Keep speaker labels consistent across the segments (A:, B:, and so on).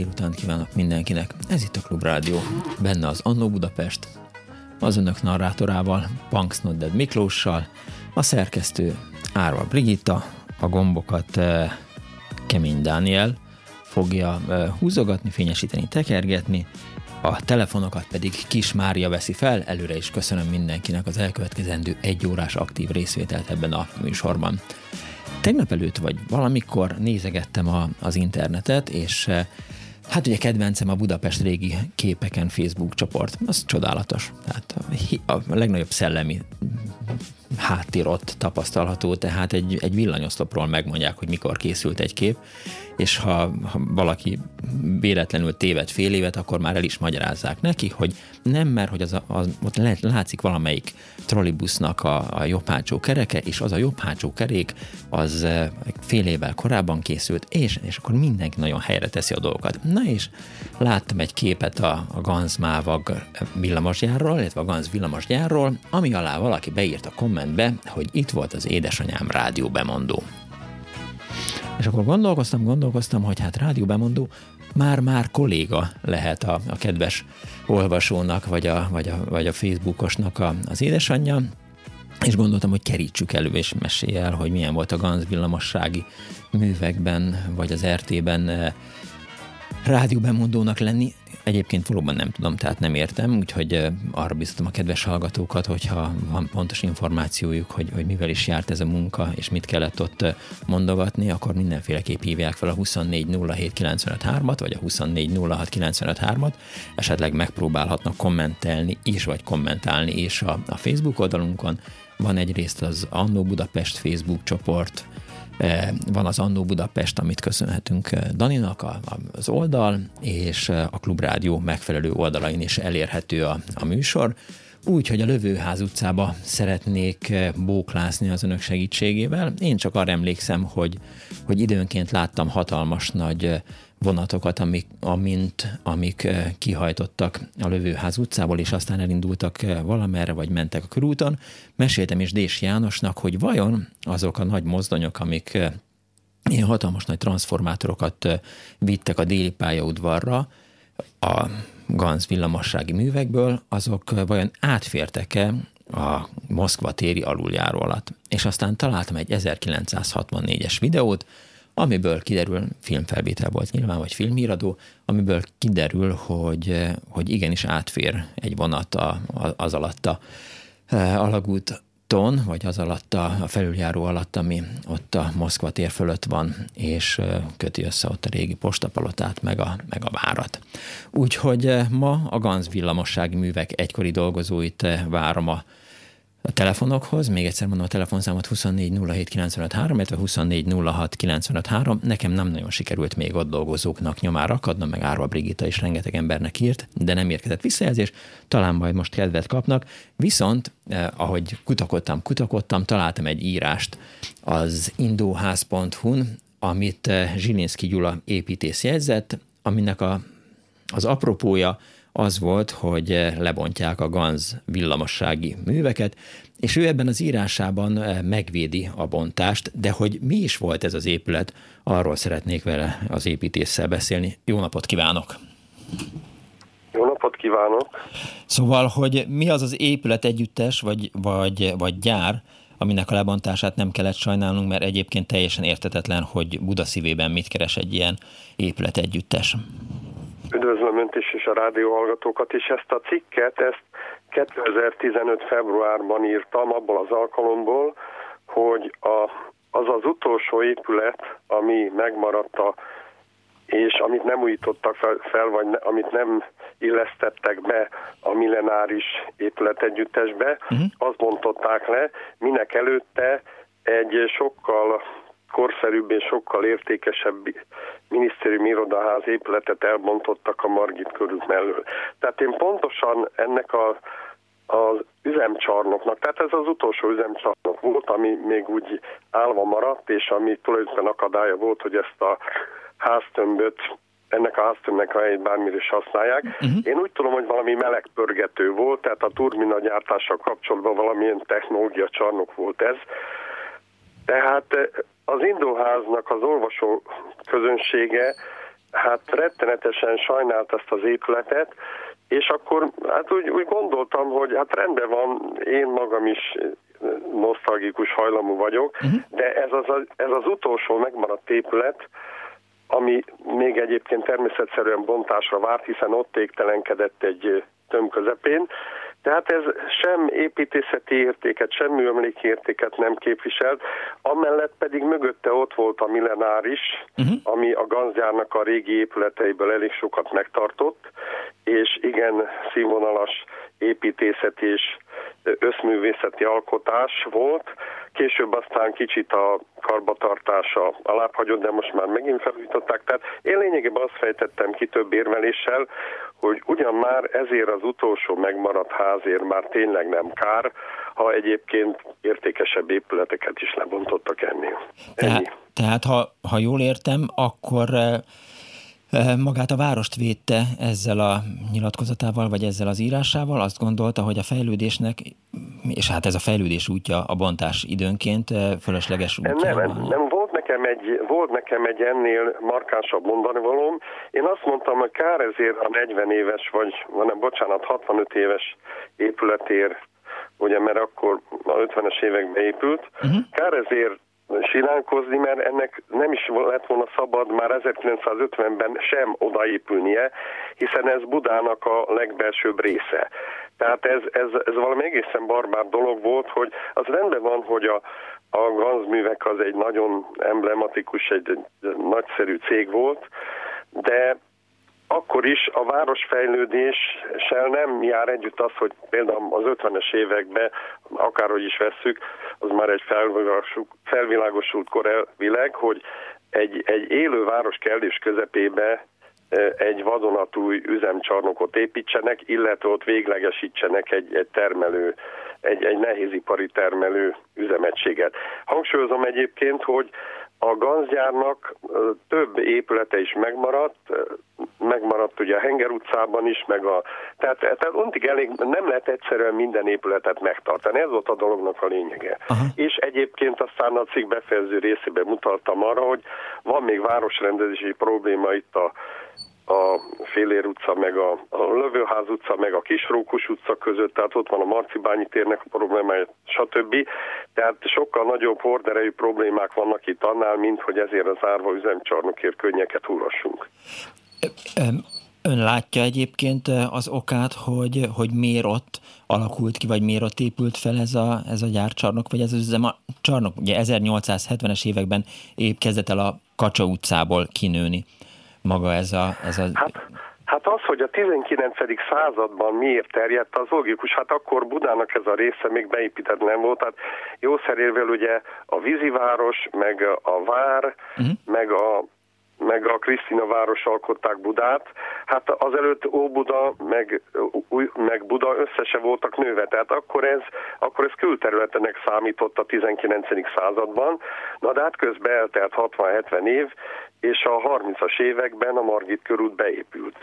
A: Délután kívánok mindenkinek. Ez itt a Klub Rádió. Benne az Annó Budapest, az önök narrátorával, Punks Nodded Miklóssal, a szerkesztő Árva Brigitta, a gombokat eh, Kemény Dániel fogja eh, húzogatni, fényesíteni, tekergetni, a telefonokat pedig Kis Mária veszi fel. Előre is köszönöm mindenkinek az elkövetkezendő egy órás aktív részvételt ebben a műsorban. Tegnap előtt vagy valamikor nézegettem a, az internetet, és eh, hát ugye kedvencem a Budapest régi képeken Facebook csoport. Az csodálatos. Tehát a, a legnagyobb szellemi háttér ott tapasztalható, tehát egy, egy villanyoszlopról megmondják, hogy mikor készült egy kép, és ha, ha valaki véletlenül téved fél évet, akkor már el is magyarázzák neki, hogy nem, mert hogy az, a, az ott látszik valamelyik trollibusznak a, a jobb hátsó kereke, és az a jobb hátsó kerék az eh, fél évvel korábban készült, és, és akkor mindenki nagyon helyre teszi a dolgokat. Na és láttam egy képet a, a Ganz Mávag villamosgyárról, illetve a Ganz villamosgyárról, ami alá valaki beírt a kommentbe, hogy itt volt az édesanyám rádió bemondó. És akkor gondolkoztam, gondolkoztam, hogy hát rádióbemondó már-már kolléga lehet a, a kedves olvasónak, vagy a, vagy a, vagy a Facebookosnak a, az édesanyja, és gondoltam, hogy kerítsük elő, és mesélj el, hogy milyen volt a Ganz villamossági művekben, vagy az RT-ben eh, rádióbemondónak lenni. Egyébként valóban nem tudom, tehát nem értem, úgyhogy arra biztatom a kedves hallgatókat, hogyha van pontos információjuk, hogy, hogy mivel is járt ez a munka, és mit kellett ott mondogatni, akkor mindenféleképp hívják fel a 2407953-at, vagy a 2406953-at, esetleg megpróbálhatnak kommentelni is, vagy kommentálni is a, a Facebook oldalunkon. Van egyrészt az Annó Budapest Facebook csoport, van az Annó Budapest, amit köszönhetünk eh, Daninak, az oldal, és eh, a Klubrádió megfelelő oldalain is elérhető a, a műsor. Úgy, hogy a Lövőház utcába szeretnék bóklászni az önök segítségével. Én csak arra emlékszem, hogy, hogy időnként láttam hatalmas nagy vonatokat, amik, amint, amik kihajtottak a Lövőház utcából, és aztán elindultak valamerre, vagy mentek a körúton. Meséltem is Dés Jánosnak, hogy vajon azok a nagy mozdonyok, amik ilyen hatalmas nagy transformátorokat vittek a déli pályaudvarra, a Ganz villamossági művekből, azok vajon átfértek-e a Moszkva téri aluljáró alatt. És aztán találtam egy 1964-es videót, amiből kiderül, filmfelvétel volt nyilván, vagy filmíradó, amiből kiderül, hogy, hogy igenis átfér egy vonat a, az alatt a, e, alagúton, vagy az alatt a, a felüljáró alatt, ami ott a Moszkva tér fölött van, és e, köti össze ott a régi postapalotát, meg a, meg a várat. Úgyhogy e, ma a Ganz villamossági művek egykori dolgozóit várom a a telefonokhoz, még egyszer mondom a telefonszámot 2407953, illetve 2406953. Nekem nem nagyon sikerült még ott dolgozóknak nyomára akadnom, meg Árva Brigitta is rengeteg embernek írt, de nem érkezett visszajelzés, talán majd most kedvet kapnak. Viszont, eh, ahogy kutakodtam, kutakodtam, találtam egy írást az indóház.hu-n, amit eh, Zsilinszki Gyula építész jegyzett, aminek a, az apropója az volt, hogy eh, lebontják a Ganz villamossági műveket, és ő ebben az írásában eh, megvédi a bontást, de hogy mi is volt ez az épület, arról szeretnék vele az építéssel beszélni. Jó napot kívánok!
B: Jó napot kívánok!
A: Szóval, hogy mi az az épület együttes, vagy, vagy, vagy gyár, aminek a lebontását nem kellett sajnálnunk, mert egyébként teljesen értetetlen, hogy Buda szívében mit keres egy ilyen épület együttes.
B: Önt is és a rádióhallgatókat, és ezt a cikket, ezt 2015. februárban írtam abból az alkalomból, hogy a, az az utolsó épület, ami megmaradt a és amit nem újítottak fel, vagy ne, amit nem illesztettek be a millenáris épületegyüttesbe, uh-huh. azt bontották le, minek előtte egy sokkal korszerűbb és sokkal értékesebb minisztériumi irodaház épületet elbontottak a Margit körül mellől. Tehát én pontosan ennek a az üzemcsarnoknak, tehát ez az utolsó üzemcsarnok volt, ami még úgy állva maradt, és ami tulajdonképpen akadálya volt, hogy ezt a háztömböt ennek a háztömbnek a helyét bármire is használják. Uh-huh. Én úgy tudom, hogy valami melegpörgető volt, tehát a turbina gyártással kapcsolatban valamilyen technológia csarnok volt ez. Tehát eh, az indóháznak az olvasó közönsége hát rettenetesen sajnált ezt az épületet, és akkor hát úgy, úgy gondoltam, hogy hát rendben van, én magam is nosztalgikus hajlamú vagyok, uh-huh. de ez az, ez az utolsó megmaradt épület, ami még egyébként természetszerűen bontásra várt, hiszen ott égtelenkedett egy töm közepén. Tehát ez sem építészeti értéket, sem műemléki nem képviselt, amellett pedig mögötte ott volt a millenáris, uh-huh. ami a ganzjárnak a régi épületeiből elég sokat megtartott, és igen színvonalas építészeti és összművészeti alkotás volt, később aztán kicsit a karbatartása alábbhagyott, de most már megint felújították. Tehát én lényegében azt fejtettem ki több érveléssel, hogy ugyan már ezért az utolsó megmaradt házért már tényleg nem kár, ha egyébként értékesebb épületeket is lebontottak ennél.
A: Tehát, tehát ha, ha jól értem, akkor eh, magát a várost védte ezzel a nyilatkozatával, vagy ezzel az írásával, azt gondolta, hogy a fejlődésnek, és hát ez a fejlődés útja a bontás időnként fölösleges útja.
B: Nem, nem volt nekem egy, volt nekem egy ennél markánsabb mondani valóm. Én azt mondtam, hogy kár ezért a 40 éves, vagy nem, bocsánat, 65 éves épületér, ugye, mert akkor a 50-es években épült, uh-huh. kár ezért silánkozni, mert ennek nem is lett volna szabad már 1950-ben sem odaépülnie, hiszen ez Budának a legbelsőbb része. Tehát ez, ez, ez valami egészen barbár dolog volt, hogy az rendben van, hogy a, a gazművek az egy nagyon emblematikus, egy, egy nagyszerű cég volt, de akkor is a városfejlődéssel nem jár együtt az, hogy például az 50-es években, akárhogy is vesszük, az már egy felvilágosult korelvileg, hogy egy, egy élő város kellés közepébe e, egy vadonatúj üzemcsarnokot építsenek, illetve ott véglegesítsenek egy, egy termelő, egy, egy nehézipari termelő üzemegységet. Hangsúlyozom egyébként, hogy a gazgyárnak több épülete is megmaradt, megmaradt ugye a Henger utcában is, meg a... Tehát, tehát ontig elég, nem lehet egyszerűen minden épületet megtartani, ez volt a dolognak a lényege. Aha. És egyébként aztán a cikk befejező részében mutattam arra, hogy van még városrendezési probléma itt a a Félér utca, meg a, a Lövőház utca, meg a Kisrókus utca között, tehát ott van a Marcibányi térnek a problémája, stb. Tehát sokkal nagyobb horderejű problémák vannak itt annál, mint hogy ezért az árva üzemcsarnokért könnyeket húrassunk.
A: Ön látja egyébként az okát, hogy, hogy miért ott alakult ki, vagy miért ott épült fel ez a, ez a gyárcsarnok, vagy ez az üzemcsarnok? Ugye 1870-es években épp kezdett el a Kacsa utcából kinőni maga ez a... Ez a...
B: Hát, hát az, hogy a 19. században miért terjedt, az logikus. Hát akkor Budának ez a része még beépített nem volt. Tehát jószerérvel ugye a víziváros, meg a vár, uh-huh. meg a meg a Krisztina város alkották Budát. Hát azelőtt Óbuda meg, meg Buda összese voltak nőve, tehát akkor ez, akkor ez külterületenek számított a 19. században, na de hát közben eltelt 60-70 év, és a 30-as években a Margit körút beépült,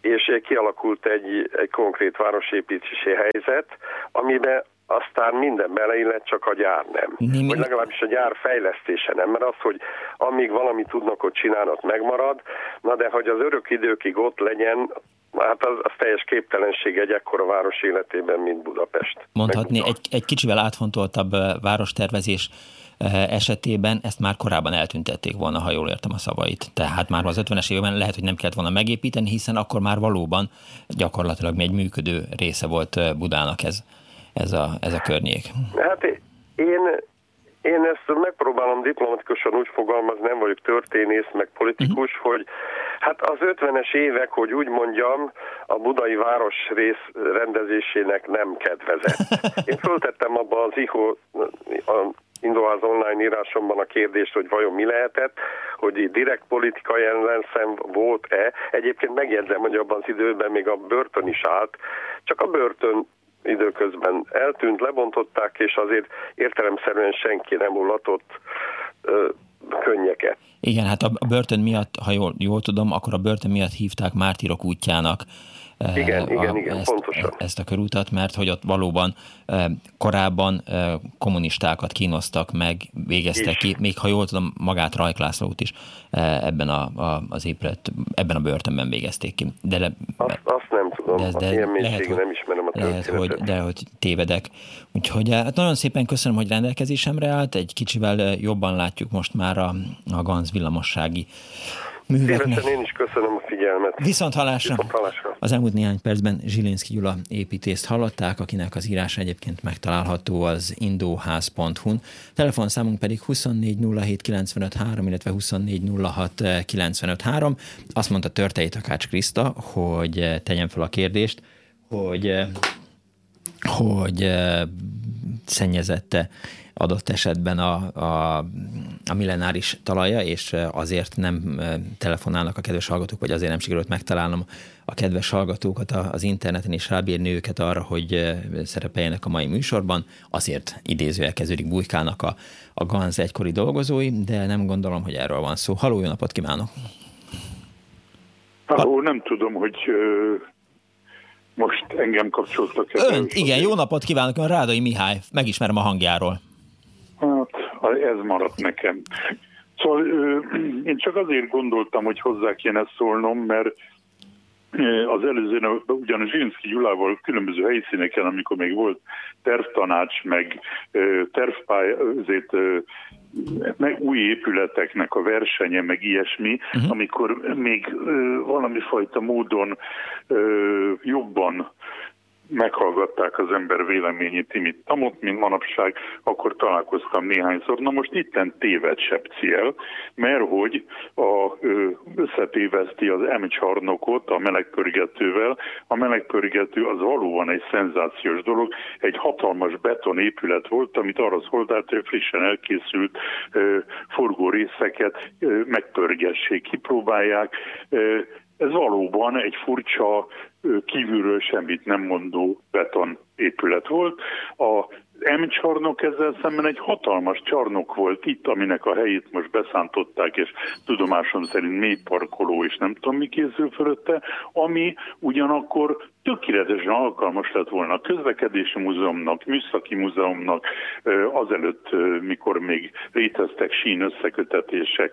B: és kialakult egy, egy konkrét városépítési helyzet, amiben aztán minden beleillet, csak a gyár nem. Mi, Vagy legalábbis a gyár fejlesztése nem, mert az, hogy amíg valamit tudnak ott csinálnak, megmarad, na de hogy az örök időkig ott legyen, Hát az, az teljes képtelenség egy ekkora város életében, mint Budapest.
A: Mondhatni, egy, egy kicsivel átfontoltabb várostervezés esetében ezt már korábban eltüntették volna, ha jól értem a szavait. Tehát már az 50-es években lehet, hogy nem kellett volna megépíteni, hiszen akkor már valóban gyakorlatilag egy működő része volt Budának ez, ez, a, ez a környék.
B: Hát én, én ezt megpróbálom diplomatikusan úgy fogalmazni, nem vagyok történész, meg politikus, uh-huh. hogy hát az 50-es évek, hogy úgy mondjam, a budai városrész rendezésének nem kedvezett. Én föltettem abba az IHO, a Indoház online írásomban a kérdést, hogy vajon mi lehetett, hogy direkt politikai ellenszem volt-e. Egyébként megjegyzem, hogy abban az időben még a börtön is állt, csak a börtön időközben eltűnt, lebontották, és azért értelemszerűen senki nem mulatott ö, könnyeket.
A: Igen, hát a börtön miatt, ha jól, jól tudom, akkor a börtön miatt hívták mártírok útjának
B: igen, a, igen, igen, ezt, pontosan.
A: ezt a körútat, mert hogy ott valóban korábban kommunistákat kínoztak meg, végeztek ki, még ha jól tudom, magát Rajk Lászlót is ebben a, a, az épület, ebben a börtönben végezték ki.
B: De le, azt, azt nem tudom, de, de ilyen lehet, hogy, nem ismerem a
A: lehet, hogy, De hogy tévedek. Úgyhogy hát nagyon szépen köszönöm, hogy rendelkezésemre állt, egy kicsivel jobban látjuk most már a, a Ganz villamossági
B: műveknek. Szívesen én is köszönöm a figyelmet.
A: Viszont halásra. Viszont halásra. Az elmúlt néhány percben Zsilinszki Gyula építészt hallották, akinek az írása egyébként megtalálható az indóház.hu-n. Telefonszámunk pedig 2407953, illetve 2406953. Azt mondta Törtei Takács Kriszta, hogy tegyen fel a kérdést, hogy hogy szennyezette adott esetben a, a, a millenáris talaja, és azért nem telefonálnak a kedves hallgatók, vagy azért nem sikerült megtalálnom a kedves hallgatókat az interneten, és rábírni őket arra, hogy szerepeljenek a mai műsorban. Azért idézőjel kezdődik bujkálnak a, a GANZ egykori dolgozói, de nem gondolom, hogy erről van szó. Haló, jó napot kívánok!
C: Halló, nem tudom, hogy most engem kapcsoltak.
A: Önt, igen, jó napot kívánok, ön Rádai Mihály, megismerem a hangjáról.
C: Hát, ez maradt nekem. Szóval én csak azért gondoltam, hogy hozzá kéne szólnom, mert az előző, ugyanis Zsinszki Gyulával különböző helyszíneken, amikor még volt tervtanács, meg tervpály, azért meg új épületeknek a versenye, meg ilyesmi, uh-huh. amikor még valami fajta módon jobban meghallgatták az ember véleményét imit tamot, mint manapság, akkor találkoztam néhányszor. Na most itten téved Sepciel, mert hogy a, összetéveszti az M csarnokot a melegpörgetővel. A melegpörgető az valóban egy szenzációs dolog, egy hatalmas betonépület volt, amit arra szolgált, hogy frissen elkészült forgó részeket megpörgessék, kipróbálják. Ez valóban egy furcsa kívülről semmit nem mondó beton épület volt. A M csarnok ezzel szemben egy hatalmas csarnok volt itt, aminek a helyét most beszántották, és tudomásom szerint mély parkoló, és nem tudom mi készül fölötte, ami ugyanakkor tökéletesen alkalmas lett volna a közlekedési múzeumnak, műszaki múzeumnak, azelőtt, mikor még léteztek sín összekötetések,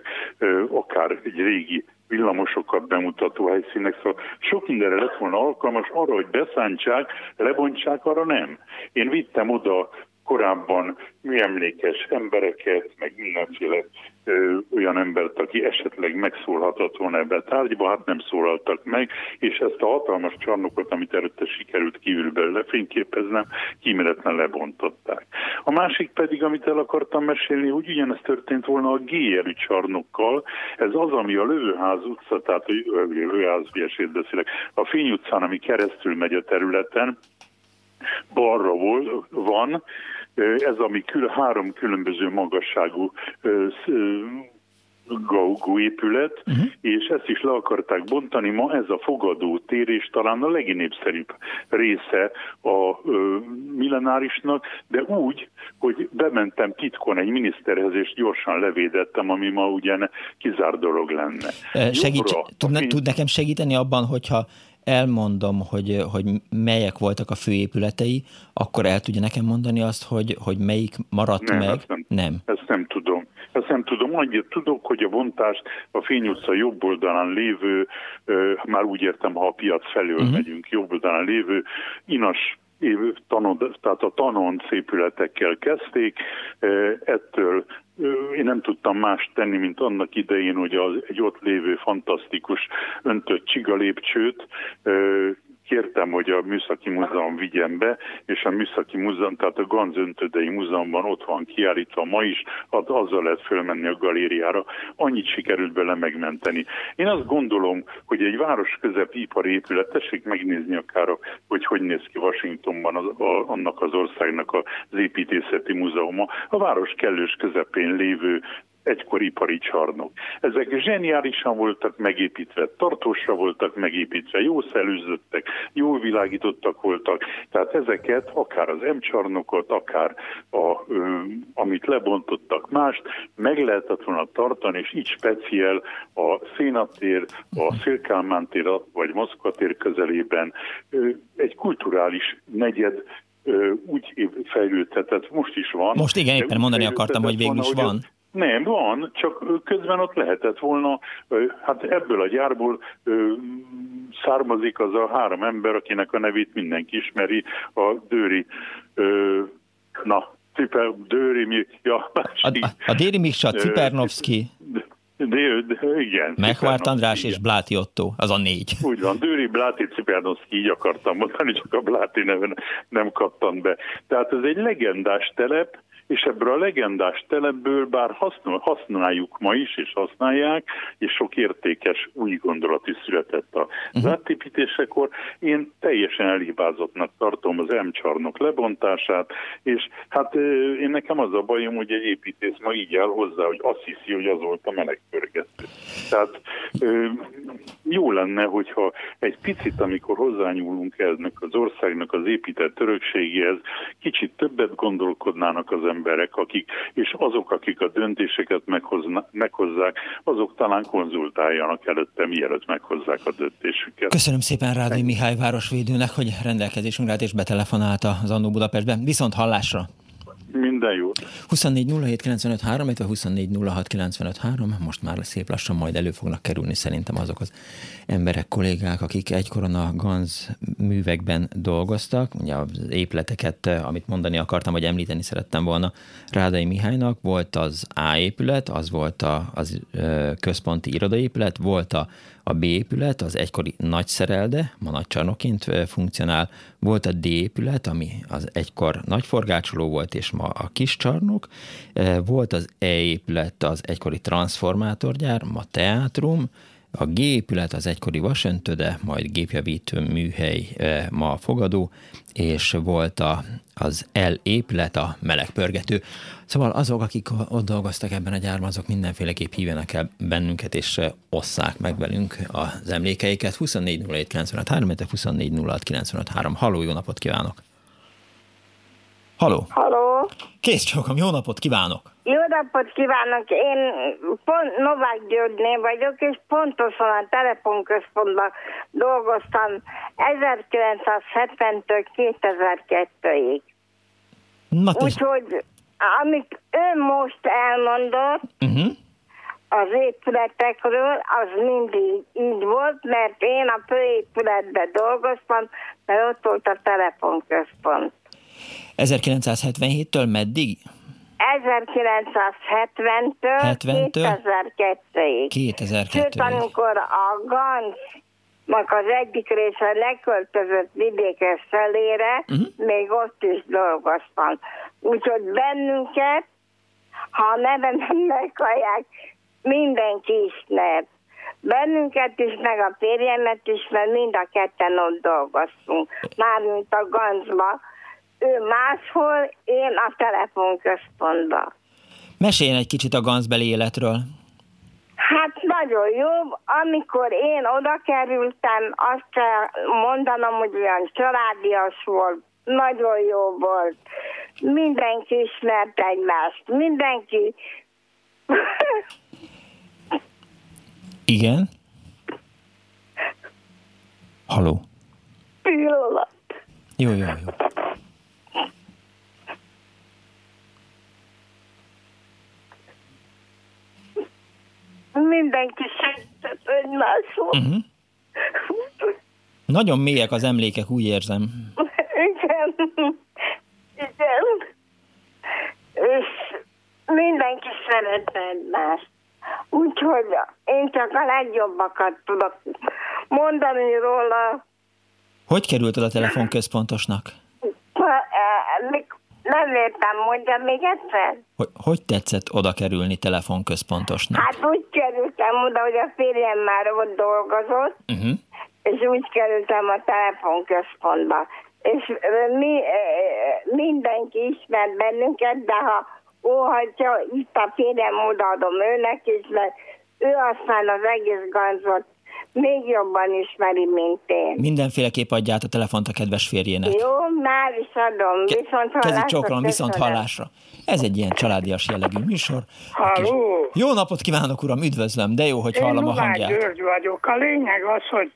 C: akár egy régi villamosokat bemutató helyszínek, szóval sok mindenre lett volna alkalmas arra, hogy beszántsák, lebontsák, arra nem. Én vittem oda korábban műemlékes embereket, meg mindenféle ö, olyan embert, aki esetleg megszólhatott volna ebbe a tárgyba, hát nem szólaltak meg, és ezt a hatalmas csarnokot, amit előtte sikerült kívülbelül lefényképeznem, kíméletlen lebontották. A másik pedig, amit el akartam mesélni, hogy ugyanez történt volna a GRÜ csarnokkal, ez az, ami a Lövőház utca, tehát a Lövőház, beszélek, a Fény utcán, ami keresztül megy a területen, balra vol, van, ez ami kül, három különböző magasságú gaugó épület, uh-huh. és ezt is le akarták bontani. Ma ez a fogadó tér, és talán a legnépszerűbb része a ö, millenárisnak, de úgy, hogy bementem titkon egy miniszterhez, és gyorsan levédettem, ami ma ugye kizár dolog lenne.
A: Segíts, tud, tud nekem segíteni abban, hogyha elmondom, hogy, hogy melyek voltak a főépületei, akkor el tudja nekem mondani azt, hogy, hogy melyik maradt
C: nem,
A: meg?
C: Ezt nem, nem. Ezt nem tudom. Ezt nem tudom, annyit tudok, hogy a bontást a Fény utca jobb oldalán lévő, már úgy értem, ha a piac felől uh-huh. megyünk, jobb oldalán lévő inas tanod, tehát a tanonc épületekkel kezdték, ettől én nem tudtam más tenni, mint annak idején, hogy az, egy ott lévő fantasztikus öntött csiga lépcsőt kértem, hogy a Műszaki Múzeum vigyen be, és a Műszaki Múzeum, tehát a Ganz Öntödei Múzeumban ott van kiállítva ma is, az, azzal lehet fölmenni a galériára. Annyit sikerült bele megmenteni. Én azt gondolom, hogy egy város közep ipari épület, tessék megnézni akár, hogy hogy néz ki Washingtonban az, a, annak az országnak az építészeti múzeuma. A város kellős közepén lévő egykor ipari csarnok. Ezek zseniálisan voltak megépítve, tartósra voltak megépítve, jó szelőzöttek, jól világítottak voltak. Tehát ezeket, akár az M-csarnokot, akár a, ö, amit lebontottak mást, meg lehetett volna tartani, és így speciál a Szénatér, a Szélkálmán tér, vagy Moszkva tér közelében ö, egy kulturális negyed úgy fejlődhetett, most is van.
A: Most igen, éppen mondani akartam, hogy végül is van.
C: Nem, van, csak közben ott lehetett volna, hát ebből a gyárból származik az a három ember, akinek a nevét mindenki ismeri, a Dőri, na, Ciper, Dőri, mi, ja,
A: a, a Déri Miksa, Cipernovszki.
C: De, igen.
A: Megvárt András igen. és Bláti Otto, az a négy.
C: Úgy van, Dőri, Bláti, Cipernovszki, így akartam mondani, csak a Bláti neven nem kattan be. Tehát ez egy legendás telep, és ebből a legendás telepből bár használjuk ma is, és használják, és sok értékes új gondolat is született a uh-huh. átépítésekor, én teljesen elhibázottnak tartom az M-csarnok lebontását, és hát én nekem az a bajom, hogy egy építész ma így áll hozzá, hogy azt hiszi, hogy az volt a melegpörgető. Tehát jó lenne, hogyha egy picit, amikor hozzányúlunk ennek az országnak az épített örökségéhez, kicsit többet gondolkodnának az emberek, emberek, akik, és azok, akik a döntéseket meghozna, meghozzák, azok talán konzultáljanak előtte, mielőtt meghozzák a döntésüket.
A: Köszönöm szépen Rádi Mihály városvédőnek, hogy rendelkezésünkre állt és betelefonálta az Annó Budapestben. Viszont hallásra!
C: Minden jót.
A: 24 07 95 3, 24 06 95 3, most már szép lassan majd elő fognak kerülni szerintem azok az emberek, kollégák, akik egykoron a GANZ művekben dolgoztak. Ugye az épületeket, amit mondani akartam, vagy említeni szerettem volna Rádai Mihálynak, volt az A épület, az volt a, az központi irodaépület, volt a a B épület az egykori nagyszerelde, ma nagycsarnokként funkcionál, volt a D épület, ami az egykor nagyforgácsoló volt, és ma a kis csarnok, volt az E épület, az egykori transformátorgyár, ma teátrum, a G épület az egykori vasöntöde, majd gépjavítő műhely, ma a fogadó, és volt a, az L épület, a melegpörgető. Szóval azok, akik ott dolgoztak ebben a gyárban, azok mindenféleképp hívjanak el bennünket, és osszák meg velünk az emlékeiket. 24 07 3, 24 06 3. Halló, jó napot kívánok! Haló!
D: Haló!
A: Kész csókom, jó napot kívánok!
D: Jó napot kívánok! Én pont Novák Györgyné vagyok, és pontosan a telefonközpontban dolgoztam 1970-től 2002-ig. Úgyhogy amit ő most elmondott, uh-huh. az épületekről, az mindig így volt, mert én a főépületben dolgoztam, mert ott volt a telefonközpont.
A: 1977-től meddig?
D: 1970-től 2002-ig.
A: 2002
D: Sőt, amikor a GANC az egyik része leköltözött vidékes felére, uh-huh. még ott is dolgoztam. Úgyhogy bennünket, ha a nevem nem meghallják, mindenki ismer. Bennünket is, meg a férjemet is, mert mind a ketten ott dolgoztunk. Mármint a Gancba, ő máshol, én a telefonközpontban.
A: Meséljen egy kicsit a ganzbeli életről.
D: Hát nagyon jó. Amikor én oda kerültem, azt kell mondanom, hogy olyan családias volt, nagyon jó volt. Mindenki ismert egymást. Mindenki...
A: Igen? Haló?
D: Pillanat.
A: Jó, jó, jó. Uh-huh. Nagyon mélyek az emlékek, úgy érzem.
D: Igen. Igen. És mindenki szeret egymást. Úgyhogy én csak a legjobbakat tudok mondani róla.
A: Hogy került a telefonközpontosnak?
D: Nem értem, mondja még egyszer.
A: Hogy, hogy tetszett oda kerülni telefonközpontosnak?
D: Hát úgy kerültem oda, hogy a férjem már ott dolgozott, uh-huh. és úgy kerültem a telefonközpontba. És mi, mindenki ismer bennünket, de ha óhatja, itt a férjem odaadom őnek is, mert ő aztán az egész gancot még jobban ismeri, mint én.
A: Mindenféleképp adja át a telefont a kedves férjének.
D: Jó, Ke- viszont hallásra.
A: Kezi csokron, viszont hallásra. Ez egy ilyen családias jellegű műsor.
E: Halló!
A: Jó napot kívánok, uram, üdvözlöm, de jó, hogy én hallom a hangját.
E: György vagyok. A lényeg az, hogy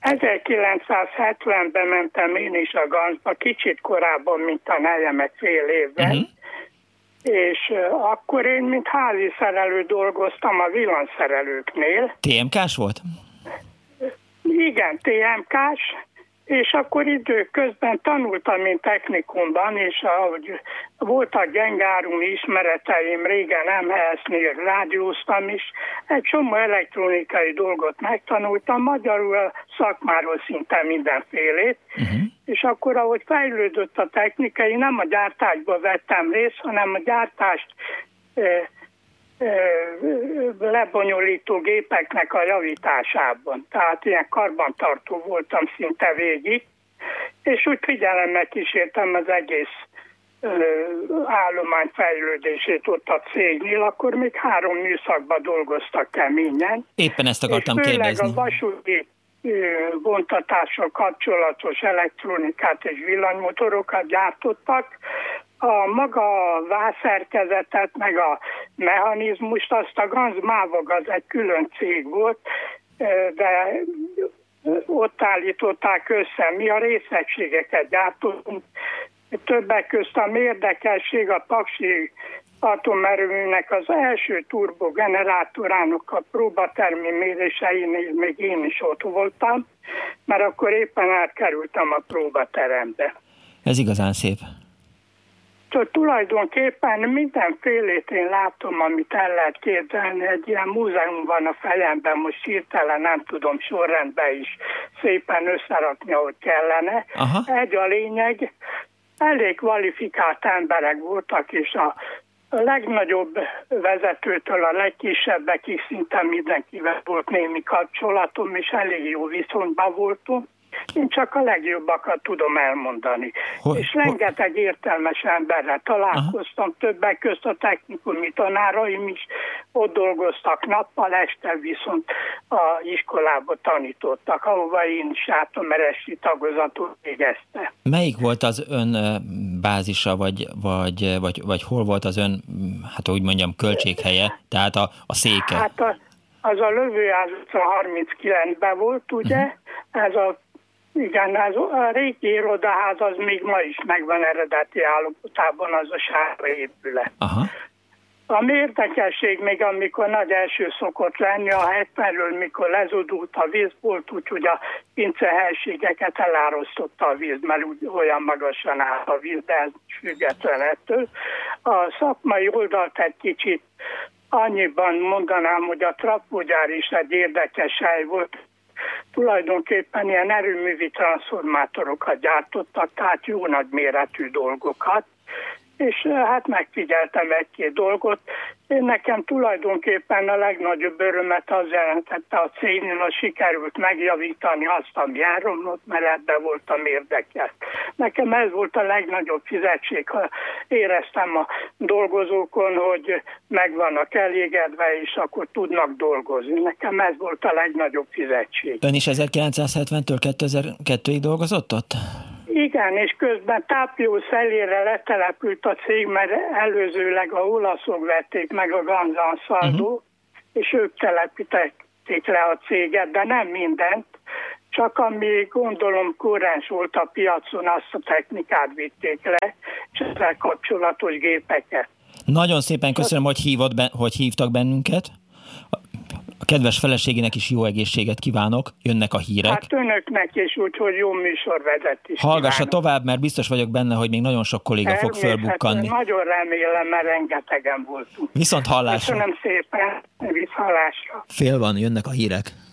E: 1970-ben mentem én is a Ganzba, kicsit korábban, mint a nejemet fél évvel. Uh-huh és akkor én, mint házi szerelő dolgoztam a villanszerelőknél.
A: TMK-s volt?
E: Igen, TMK-s, és akkor időközben tanultam én technikumban, és ahogy voltak gyengárum ismereteim, régen MHS-nél rádióztam is, egy csomó elektronikai dolgot megtanultam, magyarul szakmáról szinte mindenfélét, uh-huh. és akkor, ahogy fejlődött a technika, én nem a gyártásba vettem részt, hanem a gyártást eh, lebonyolító gépeknek a javításában. Tehát ilyen karbantartó voltam szinte végig, és úgy figyelemmel kísértem az egész állomány fejlődését ott a cégnél, akkor még három műszakban dolgoztak keményen.
A: Éppen ezt akartam és kérdezni.
E: a vasúti vontatással kapcsolatos elektronikát és villanymotorokat gyártottak, a maga vászerkezetet, meg a mechanizmust, azt a Ganz Mávog az egy külön cég volt, de ott állították össze. Mi a részegységeket gyártottunk. Többek közt a érdekesség a Paksi atomerőműnek az első turbogenerátorának a próbatermi mérésein még én is ott voltam, mert akkor éppen átkerültem a próbaterembe.
A: Ez igazán szép.
E: Szóval tulajdonképpen mindenfélét én látom, amit el lehet képzelni. Egy ilyen múzeum van a fejemben, most hirtelen nem tudom sorrendben is szépen összerakni, ahogy kellene. Aha. Egy a lényeg, elég kvalifikált emberek voltak, és a legnagyobb vezetőtől a legkisebbekig szinte mindenkivel volt némi kapcsolatom, és elég jó viszonyban voltunk. Én csak a legjobbakat tudom elmondani. Hol, és rengeteg értelmes emberrel találkoztam, Aha. többek közt a technikumi tanáraim is ott dolgoztak nappal, este viszont a iskolába tanítottak, ahova én is átomeresi tagozatot végezte.
A: Melyik volt az ön bázisa, vagy, vagy, vagy, vagy hol volt az ön, hát úgy mondjam, költséghelye, tehát a, a széke?
E: Hát a, az a lövőház 39-ben volt, ugye, uh-huh. ez a igen, az, a régi irodaház az még ma is megvan eredeti állapotában, az a sárga épület. Aha. A érdekesség még, amikor nagy első szokott lenni, a hegyfelől, mikor lezudult a víz, volt úgy, hogy a pincehelységeket elárasztotta a víz, mert úgy, olyan magasan állt a víz, de ez független ettől. A szakmai oldalt egy kicsit annyiban mondanám, hogy a trapógyár is egy érdekes hely volt, tulajdonképpen ilyen erőművi transformátorokat gyártottak, tehát jó nagy méretű dolgokat, és hát megfigyeltem egy-két dolgot. Én nekem tulajdonképpen a legnagyobb örömet az jelentette a cégnél, hogy sikerült megjavítani azt, ami elromlott, mert ebbe voltam érdekelt. Nekem ez volt a legnagyobb fizetség, ha éreztem a dolgozókon, hogy meg vannak elégedve, és akkor tudnak dolgozni. Nekem ez volt a legnagyobb fizetség.
A: Ön is 1970-től 2002-ig dolgozott ott?
E: Igen, és közben Tápió szelére letelepült a cég, mert előzőleg a olaszok vették meg a Ganzan Szaldó, uh-huh. és ők telepítették le a céget, de nem mindent, csak ami gondolom kórens volt a piacon, azt a technikát vitték le, és ezzel kapcsolatos gépeket.
A: Nagyon szépen köszönöm, hogy, hívott, hogy hívtak bennünket. Kedves feleségének is jó egészséget kívánok, jönnek a hírek.
E: Hát önöknek is, úgyhogy jó műsorvezetés.
A: Hallgassa kívánok. tovább, mert biztos vagyok benne, hogy még nagyon sok kolléga fog fölbukkanni.
E: Nagyon remélem, mert rengetegen voltunk.
A: Viszont hallásra.
E: Köszönöm szépen, viszhallásra.
A: Fél van, jönnek a hírek.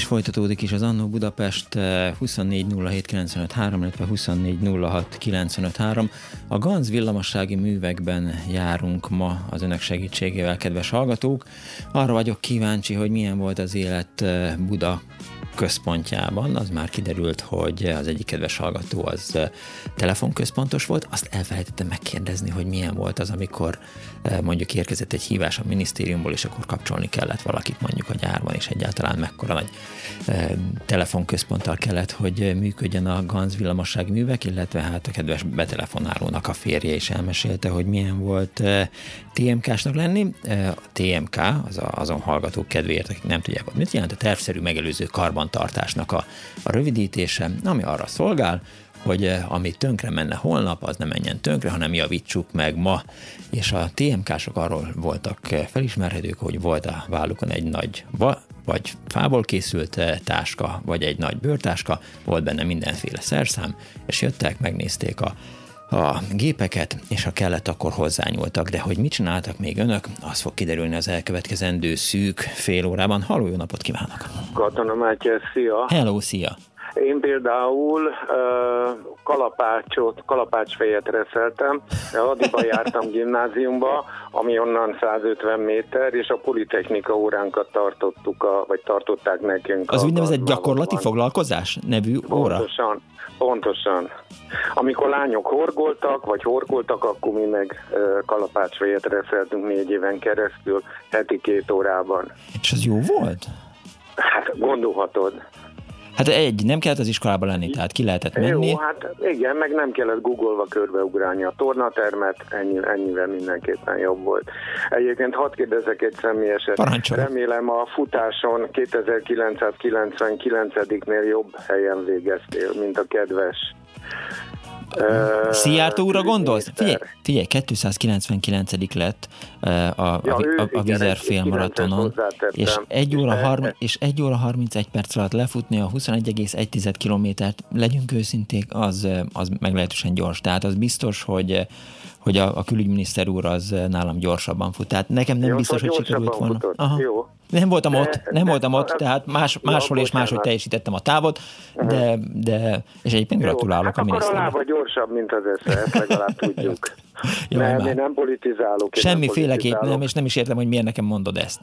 A: És folytatódik is az Annó Budapest 2407953, illetve 2406953. A Ganz villamossági művekben járunk ma az önök segítségével, kedves hallgatók. Arra vagyok kíváncsi, hogy milyen volt az élet eh, Buda központjában, az már kiderült, hogy az egyik kedves hallgató az telefonközpontos volt, azt elfelejtettem megkérdezni, hogy milyen volt az, amikor mondjuk érkezett egy hívás a minisztériumból, és akkor kapcsolni kellett valakit mondjuk a gyárban, és egyáltalán mekkora nagy telefonközponttal kellett, hogy működjön a Ganz villamossági művek, illetve hát a kedves betelefonálónak a férje is elmesélte, hogy milyen volt TMK-snak lenni. A TMK, az a, azon hallgatók kedvéért, akik nem tudják, hogy mit jelent a tervszerű megelőző karbantartásnak a, a rövidítése, ami arra szolgál, hogy ami tönkre menne holnap, az nem menjen tönkre, hanem javítsuk meg ma. És a TMK-sok arról voltak felismerhetők, hogy volt a vállukon egy nagy vagy fából készült táska, vagy egy nagy bőrtáska, volt benne mindenféle szerszám, és jöttek, megnézték a a gépeket, és ha kellett, akkor hozzányúltak. De hogy mit csináltak még önök, az fog kiderülni az elkövetkezendő szűk fél órában. Halló, jó napot kívánok!
F: Katona Mátyás, szia!
A: Hello, szia!
F: Én például uh, kalapácsot, kalapácsfejet reszeltem, addiba jártam gimnáziumba, ami onnan 150 méter, és a politechnika óránkat tartottuk, a, vagy tartották nekünk.
A: Az úgynevezett gyakorlati foglalkozás nevű óra?
F: Pontosan, pontosan. Amikor lányok horgoltak, vagy horgoltak, akkor mi meg kalapácsfejet reszeltünk négy éven keresztül, heti két órában.
A: És az jó volt?
F: Hát gondolhatod.
A: Hát egy, nem kellett az iskolában lenni, tehát ki lehetett menni.
F: Jó, hát igen, meg nem kellett googolva körbeugrálni a tornatermet, ennyi, ennyivel mindenképpen jobb volt. Egyébként hadd kérdezek egy személyeset.
A: Parancsolj.
F: Remélem a futáson 2999-nél jobb helyen végeztél, mint a kedves
A: Szijjártó úrra gondolsz? Figyelj, figyelj, 299 lett uh, a, ja, a, a, a Vizer félmaratonon, és 1, óra 30, és 1 óra 31 perc alatt lefutni a 21,1 kilométert, legyünk őszinték, az, az meglehetősen gyors. Tehát az biztos, hogy hogy a, a külügyminiszter úr az nálam gyorsabban fut. Tehát nekem nem Jó, biztos, hogy sikerült volna. Aha. Jó. Nem voltam de, ott, nem de, voltam de, ott, tehát más, máshol és máshogy teljesítettem a távot, de, de és egyébként gratulálok hát
F: a
A: miniszternek.
F: Akkor a lába gyorsabb, mint az esze, ezt legalább tudjuk. Jaj, nem, én nem politizálok.
A: Semmiféleképp nem, és nem is értem, hogy miért nekem mondod ezt.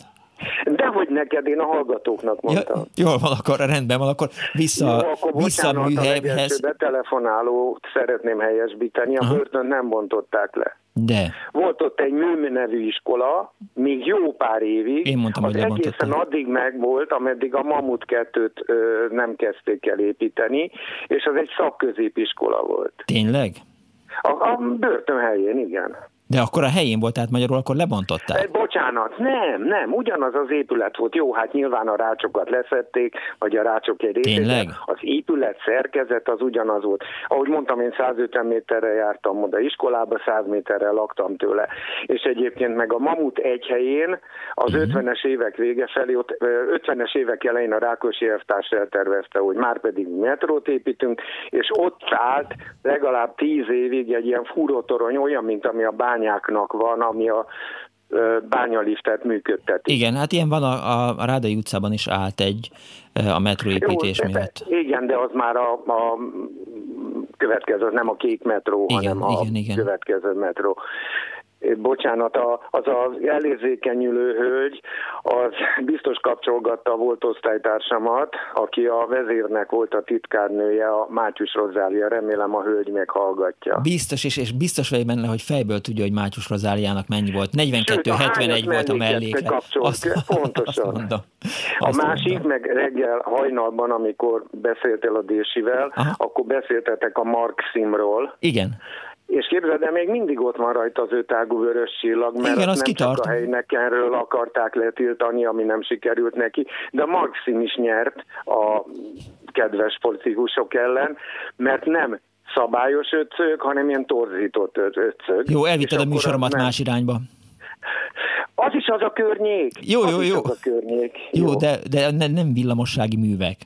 F: Dehogy neked, én a hallgatóknak mondtam.
A: Ja, jól van, akkor rendben van, akkor vissza, Jó, akkor vissza a műhelyhez.
F: A betelefonáló szeretném helyesbíteni, a Aha. börtön nem bontották le.
A: De.
F: Volt ott egy műmű nevű iskola, még jó pár évig.
A: Én mondtam,
F: az
A: hogy
F: egészen addig megvolt, ameddig a Mamut 2-t nem kezdték el építeni, és az egy szakközépiskola volt.
A: Tényleg?
F: A, a börtön helyén, igen.
A: De akkor a helyén volt, tehát magyarul akkor lebontották?
F: Bocsánat, nem, nem, ugyanaz az épület volt. Jó, hát nyilván a rácsokat leszették, vagy a rácsok egy részét. Az épület szerkezet az ugyanaz volt. Ahogy mondtam, én 150 méterre jártam oda iskolába, 100 méterre laktam tőle. És egyébként meg a Mamut egy helyén az uh-huh. Mhm. 50-es évek vége felé, ott, 50-es évek elején a Rákosi elvtárs eltervezte, hogy már pedig metrót építünk, és ott állt legalább 10 évig egy ilyen fúrótorony, olyan, mint ami a bány bányáknak van, ami a bányaliftet működteti.
A: Igen, hát ilyen van a, a Rádai utcában is állt egy a metróépítés Jó, miatt.
F: Igen, de az már a, a következő, nem a kék metró,
A: igen,
F: hanem a
A: igen, igen.
F: következő metró. Bocsánat, az az elérzékenyülő hölgy, az biztos kapcsolgatta volt osztálytársamat, aki a vezérnek volt a titkárnője, a Mátyus Rozália, remélem a hölgy meghallgatja.
A: Biztos, és, és biztos vagy benne, hogy fejből tudja, hogy Mátyus Rozáliának mennyi volt. 42-71 volt a melléklet.
F: Azt, pontosan. Azt mondom. Azt a másik, mondom. meg reggel hajnalban, amikor beszéltél a Désivel, Aha. akkor beszéltetek a Marximról.
A: Igen.
F: És képzeld, de még mindig ott van rajta az ötágú vörös csillag, mert Igen, az nem kitart. csak a helynek erről akarták letiltani, ami nem sikerült neki, de Maxim is nyert a kedves politikusok ellen, mert nem szabályos ötszög, hanem ilyen torzított ötszög.
A: Jó, elvitted a műsoromat nem... más irányba.
F: Az is az a környék.
A: Jó, jó, jó.
F: Az a környék.
A: Jó, jó de, de ne, nem villamossági művek.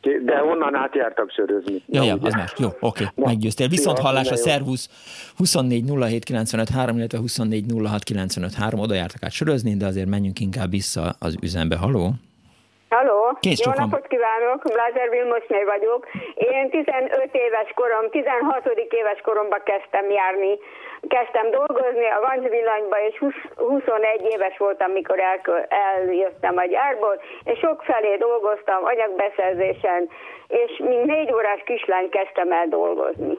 F: De onnan átjártak sörözni.
A: Ja, ja, az más. Jó, oké, okay, meggyőztél. Viszont hallásra, szervusz, 24 07 95 3, illetve 24 06 95 3, oda jártak át sörözni, de azért menjünk inkább vissza az üzembe. Haló?
G: Halló, Kész jó napot kívánok, Blázer Vilmosné vagyok. Én 15 éves korom, 16. éves koromban kezdtem járni kezdtem dolgozni a Vancsvillanyba, és 20, 21 éves voltam, mikor el, eljöttem a gyárból, és sok felé dolgoztam anyagbeszerzésen, és mint négy órás kislány kezdtem el dolgozni.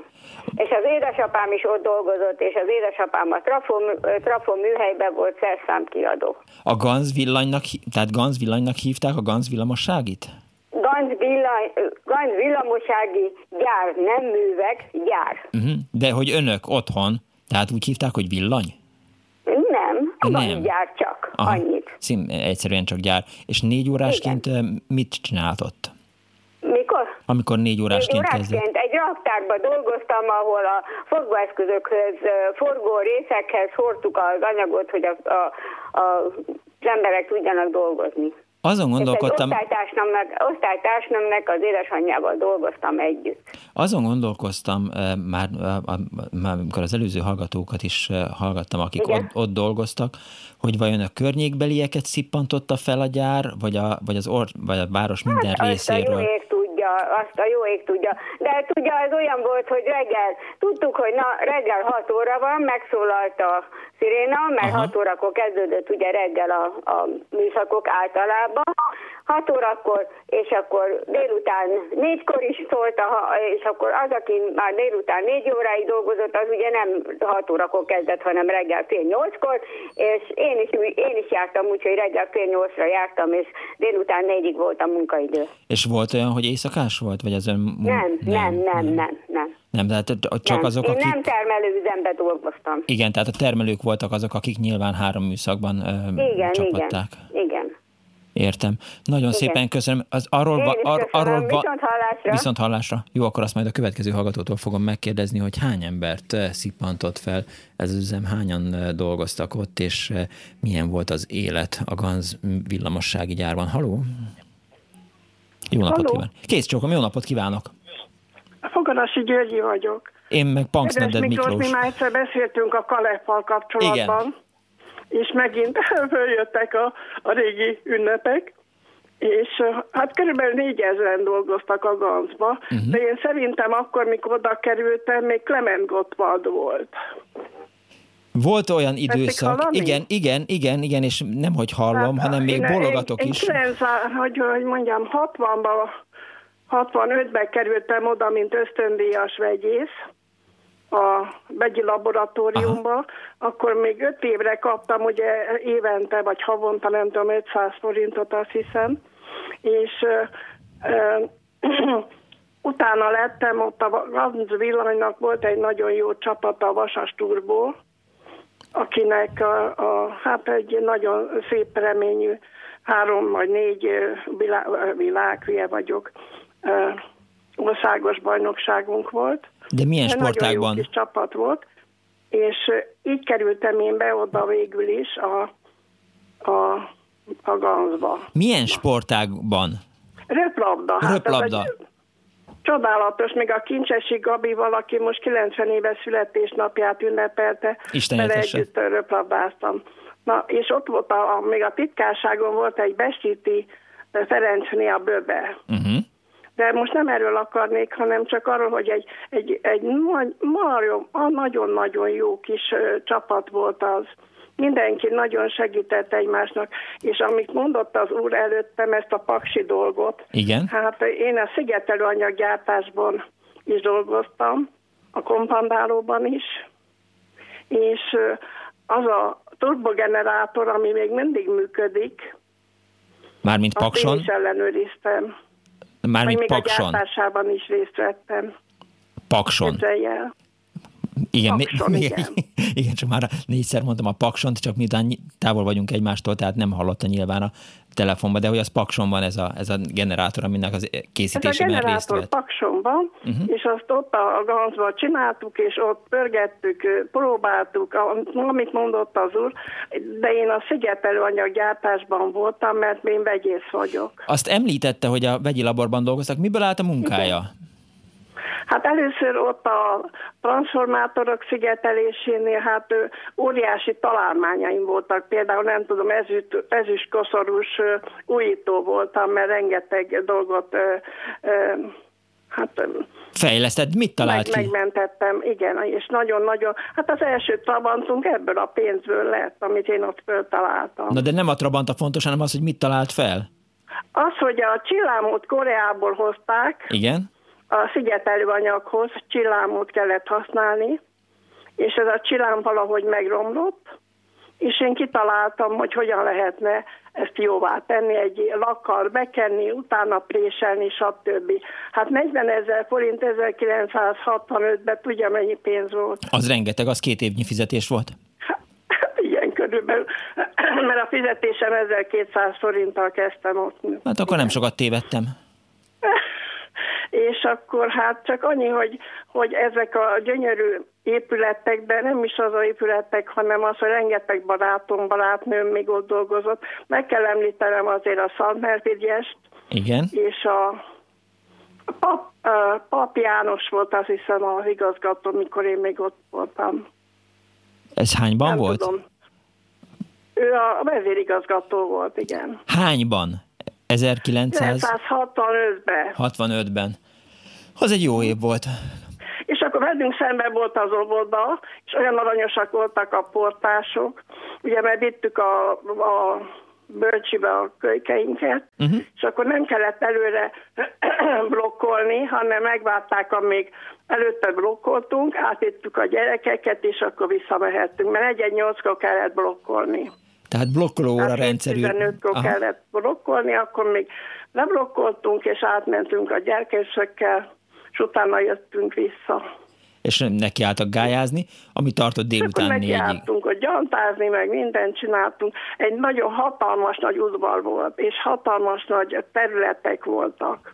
G: És az édesapám is ott dolgozott, és az édesapám a trafo, trafo műhelyben volt szerszámkiadó.
A: A Ganz villanynak, tehát Ganz villanynak hívták a Ganz villamosságit?
G: Ganz, villany, Ganz villamosági gyár, nem művek, gyár.
A: Uh-huh. De hogy önök otthon tehát úgy hívták, hogy villany?
G: Nem, nem. gyár csak, Aha. annyit.
A: Szín, egyszerűen csak gyár. És négy órásként Igen. mit csinált ott?
G: Mikor?
A: Amikor négy órásként, négy
G: órásként kezdett. Egy raktárban dolgoztam, ahol a fogóeszközökhöz, forgó részekhez hordtuk az anyagot, hogy a, a, a, az emberek tudjanak dolgozni.
A: Azon gondolkodtam...
G: Osztálytársnamnak, osztálytársnamnak az édesanyjával dolgoztam együtt.
A: Azon gondolkoztam, már, már amikor az előző hallgatókat is hallgattam, akik ott, ott dolgoztak, hogy vajon a környékbelieket szippantotta fel a gyár, vagy, a, vagy, az, or, vagy a város minden hát részéről?
G: Azt a tudja, azt a jó ég tudja. De tudja, ez olyan volt, hogy reggel, tudtuk, hogy na, reggel 6 óra van, megszólalt a sziréna, mert Aha. 6 órakor kezdődött ugye reggel a, a műszakok általában, 6 órakor, és akkor délután négykor is szólt, a, és akkor az, aki már délután négy óráig dolgozott, az ugye nem 6 órakor kezdett, hanem reggel fél nyolckor, és én is, én is jártam úgy, hogy reggel fél nyolcra jártam, és délután négyig volt a munkaidő.
A: És volt olyan, hogy éjszakás volt? Vagy az ön...
G: Nem, nem, nem, nem, nem. nem.
A: Nem, tehát csak
G: nem.
A: azok,
G: Én
A: akik...
G: nem termelőüzembe dolgoztam.
A: Igen, tehát a termelők voltak azok, akik nyilván három műszakban
G: igen, csapatták. Igen, igen.
A: Értem. Nagyon Igen. szépen köszönöm. Az arról,
G: Én ar, arról viszont hallásra.
A: Viszont hallásra. Jó, akkor azt majd a következő hallgatótól fogom megkérdezni, hogy hány embert szippantott fel ez az üzem, hányan dolgoztak ott, és milyen volt az élet a Ganz villamossági gyárban. Haló? Jó napot Halló. kívánok. Kész csókom, jó napot kívánok.
H: Foganasi Györgyi vagyok.
A: Én meg Punks Miklós. Miklós.
H: Mi már egyszer beszéltünk a Kaleppal kapcsolatban. Igen és megint följöttek a, a régi ünnepek, és hát körülbelül négyezeren dolgoztak a Gancba, uh-huh. de én szerintem akkor, mikor oda kerültem, még Clement Gottwald volt.
A: Volt olyan időszak, igen, igen, igen, igen, és nem hogy hallom, hát, hanem még én, bologatok én, is.
H: Én 90, hogy, hogy mondjam, 60-ban, 65-ben kerültem oda, mint ösztöndíjas vegyész, a begyi laboratóriumba, Aha. akkor még öt évre kaptam, ugye évente vagy havonta, nem tudom, 500 forintot azt hiszem, és ö, ö, utána lettem, ott a Gazz villanynak volt egy nagyon jó csapata a Vasas Turból, akinek a, a, hát egy nagyon szép reményű három vagy négy világ, világ hülye vagyok, országos bajnokságunk volt,
A: de milyen sportágban? Nagyon
H: jó kis csapat volt, és így kerültem én be oda végül is a, a, a ganzba.
A: Milyen sportágban?
H: Röplabda.
A: Röplabda. Hát
H: csodálatos, még a Kincsesi Gabi valaki most 90 éves születésnapját ünnepelte,
A: mert
H: együtt röplabdáztam. Na, és ott volt, a, a, még a titkárságon volt egy Besíti Ferencné a Böbe. Uh-huh de most nem erről akarnék, hanem csak arról, hogy egy, egy, egy nagyon-nagyon jó kis csapat volt az. Mindenki nagyon segített egymásnak, és amit mondott az úr előttem, ezt a paksi dolgot.
A: Igen.
H: Hát én a szigetelő anyaggyártásban is dolgoztam, a kompandálóban is, és az a turbogenerátor, ami még mindig működik,
A: Mármint Pakson?
H: Azt én is ellenőriztem.
A: Mármint
H: még
A: Pakson?
H: a is részt vettem.
A: Pakson.
H: Képzelje
A: igen,
H: Pakson,
A: mi,
H: igen.
A: igen, csak már négyszer mondtam a Paksont, csak miután távol vagyunk egymástól, tehát nem hallotta nyilván a telefonba, de hogy az Pakson van ez a, ez a generátor, aminek az készítésében részt vett.
H: Pakson van, uh-huh. és azt ott a ganzban csináltuk, és ott pörgettük, próbáltuk, amit mondott az úr, de én a szigetelőanyag gyártásban voltam, mert én vegyész vagyok.
A: Azt említette, hogy a vegyi laborban dolgoztak. Miből állt a munkája? Igen.
H: Hát először ott a transformátorok szigetelésénél hát óriási találmányaim voltak. Például nem tudom, ezüst, ezüst koszorús újító voltam, mert rengeteg dolgot hát
A: Fejlesztett, mit talált
H: meg, ki? Megmentettem, igen, és nagyon-nagyon, hát az első Trabantunk ebből a pénzből lett, amit én ott föltaláltam.
A: Na de nem a Trabant a fontos, hanem az, hogy mit talált fel?
H: Az, hogy a csillámot Koreából hozták.
A: Igen
H: a szigetelőanyaghoz csillámot kellett használni, és ez a csillám valahogy megromlott, és én kitaláltam, hogy hogyan lehetne ezt jóvá tenni, egy lakkal bekenni, utána préselni, stb. Hát 40 ezer forint 1965-ben tudja mennyi pénz volt.
A: Az rengeteg, az két évnyi fizetés volt?
H: Igen, körülbelül, mert a fizetésem 1200 forinttal kezdtem ott.
A: Hát akkor nem sokat tévedtem.
H: És akkor hát csak annyi, hogy, hogy ezek a gyönyörű épületekben nem is az a épületek, hanem az, hogy rengeteg barátom, barátnőm még ott dolgozott. Meg kell említenem azért a Szentmervigyest.
A: Igen.
H: És a pap, uh, pap János volt azt hiszem az igazgató, mikor én még ott voltam.
A: Ez hányban
H: nem
A: volt?
H: Tudom. Ő a vezérigazgató volt, igen.
A: Hányban?
H: 1965-ben.
A: 65-ben. Az egy jó év volt.
H: És akkor velünk szemben volt az óvoda, és olyan aranyosak voltak a portások, ugye mert vittük a, a bölcsibe a kölykeinket, uh-huh. és akkor nem kellett előre blokkolni, hanem megvárták, amíg előtte blokkoltunk, átvittük a gyerekeket, és akkor visszamehettünk, mert egy-egy nyolckor kellett blokkolni.
A: Tehát blokkolóra hát rendszerű.
H: 15-kor kellett blokkolni, akkor még leblokkoltunk, és átmentünk a gyerkesekkel, és utána jöttünk vissza.
A: És neki álltak gályázni, ami tartott délután négyig.
H: Nekiálltunk, hogy gyantázni, meg mindent csináltunk. Egy nagyon hatalmas nagy udvar volt, és hatalmas nagy területek voltak.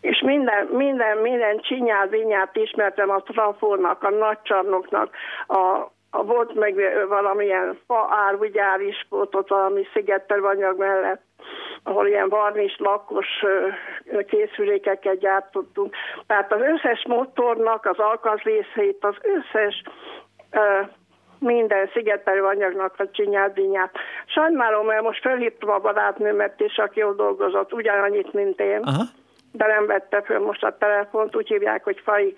H: És minden, minden, minden csinyát, vinyát ismertem a trafónak, a nagycsarnoknak, a, volt meg valamilyen fa árvigyár is volt ott valami szigettervanyag mellett, ahol ilyen varnis lakos készülékeket gyártottunk. Tehát az összes motornak az alkatrészeit, az összes minden szigetelőanyagnak a csinyát, Sajnálom, mert most felhívtam a barátnőmet is, aki ott dolgozott, ugyanannyit, mint én. Aha. De nem vette föl most a telefont, úgy hívják, hogy Faix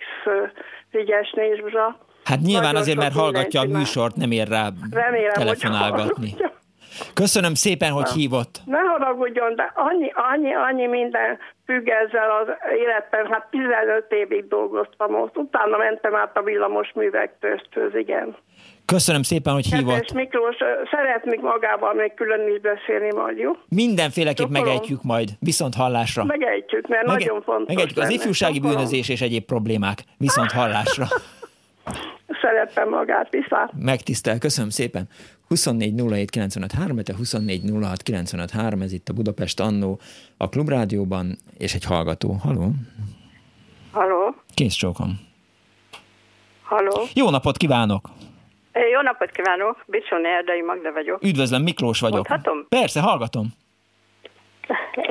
H: Frigyes Nézsbzsa
A: Hát nyilván azért, mert hallgatja a műsort, nem ér rá Remélem, telefonálgatni. Köszönöm szépen, hogy hívott.
H: Ne haragudjon, de annyi, annyi, annyi minden függ ezzel az életben. Hát 15 évig dolgoztam ott. Utána mentem át a villamos művek köztöz, igen.
A: Köszönöm szépen, hogy hívott. Kedves
H: Miklós, szeretnék magával még külön is beszélni majd, jó?
A: Mindenféleképp Gyakorlom. megejtjük majd, viszont hallásra.
H: Megejtjük, mert Mege- nagyon fontos.
A: Megejtjük az ifjúsági Gyakorlom. bűnözés és egyéb problémák, viszont hallásra.
H: Szeretem magát, viszont.
A: Megtisztel, köszönöm szépen. 24 07 95 3, 24 06 95 3, ez itt a Budapest Annó a Klubrádióban, és egy hallgató. Haló?
I: Haló?
A: Kész csókom.
I: Haló?
A: Jó napot kívánok!
I: Jó napot kívánok, Bicsoni Erdei Magda vagyok.
A: Üdvözlöm, Miklós vagyok.
I: Mondhatom?
A: Persze, hallgatom.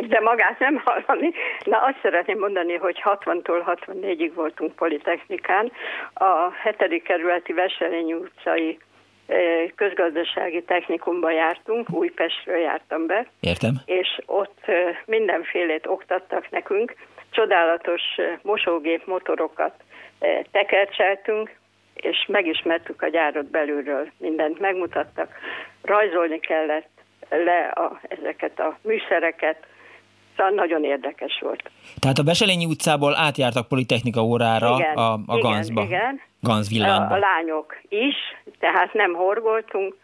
I: De magát nem hallani. Na azt szeretném mondani, hogy 60-tól 64-ig voltunk Politechnikán. A 7. kerületi Veselény utcai közgazdasági technikumba jártunk, Újpestről jártam be.
A: Értem.
I: És ott mindenfélét oktattak nekünk, csodálatos mosógép motorokat tekercseltünk, és megismertük a gyárat belülről, mindent megmutattak. Rajzolni kellett le a, ezeket a műszereket, Szóval nagyon érdekes volt.
A: Tehát a Beselényi utcából átjártak politechnika órára
I: igen,
A: a, a
I: igen,
A: Ganzba.
I: Igen,
A: Ganz
I: a, a lányok is, tehát nem horgoltunk,